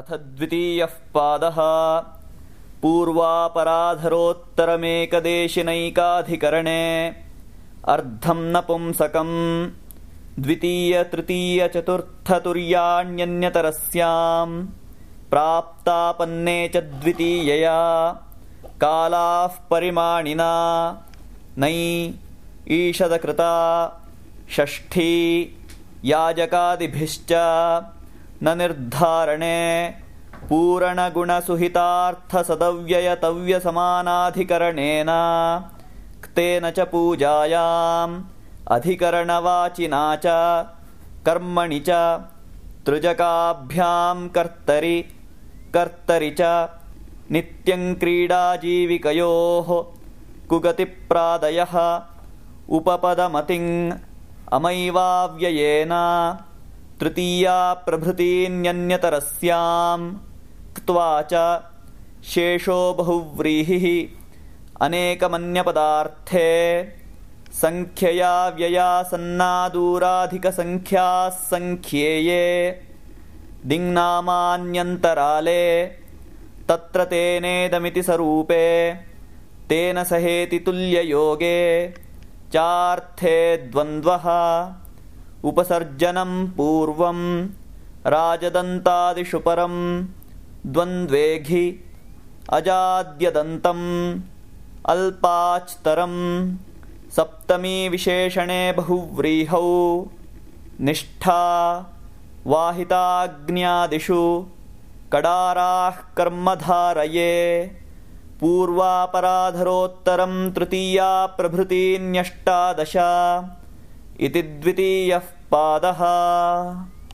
अथ द्वितीयः पादः। पूर्वापराधरोत्तरमेकदेशिनैकाधिकरणे। अर्धं नपुंसकम्। द्वितीयतृतीयचतुर्थतुर्याण्यन्यतरस्याम् प्राप्तापन्ने च द्वितीयया। कालाः परिमाणिना। नै ईषदकृता। षष्ठी याजकादिभिश्च न निर्धारणे पूरणगुणसुहितार्थसदव्ययतव्यसमानाधिकरणेन क्तेन च पूजायाम् अधिकरणवाचिना च कर्मणि च तृजकाभ्याम् कर्तरि कर्तरि च नित्यम् क्रीडाजीविकयोः कुगतिप्रादयः उपपदमतिम् अमैवाव्ययेन तृतीया प्रभृतीन्यन्यतरस्याम्। क्त्वा च शेषो बहुव्रीहिः अनेकमन्यपदार्थे सङ्ख्यया व्ययासन्नादूराधिकसङ्ख्याः सङ्ख्येये दिङ्नामान्यन्तराले तत्र तेनेदमिति सरूपे तेन सहेति तुल्ययोगे चार्थे द्वन्द्वः। उपसर्जनम् पूर्वम् राजदन्तादिषु परम् द्वन्द्वेघि अजाद्यदन्तम् अल्पाच्तरम् सप्तमीविशेषणे बहुव्रीहौ निष्ठा वाहिताग्न्यादिषु कडाराः कर्मधारये पूर्वापराधरोत्तरम् तृतीया प्रभृतीन्यष्टादश इति द्वितीयः पादः